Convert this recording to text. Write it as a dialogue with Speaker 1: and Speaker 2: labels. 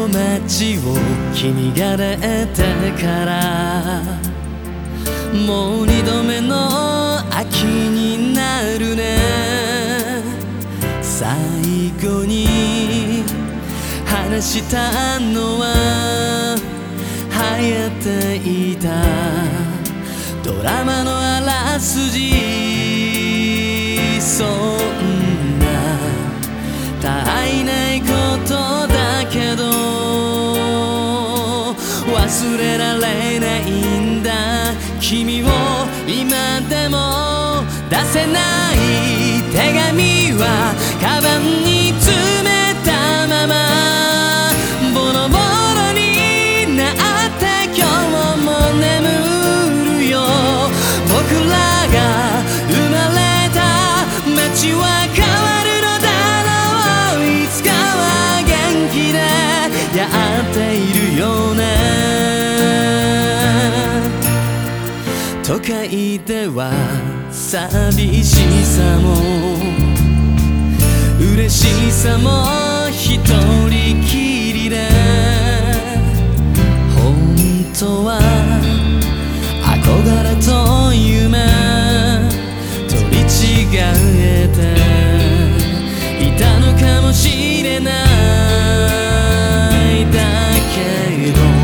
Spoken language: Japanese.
Speaker 1: の街を君が出てからもう二度目の秋になるね。最後に話したのは流行っていたドラマのあらすじ。忘れられないんだ。君を今でも出せない手紙はカバンにつ都会では寂しさも嬉しさも一人きりで本当は憧れと夢取り違えていたのかもしれないだけど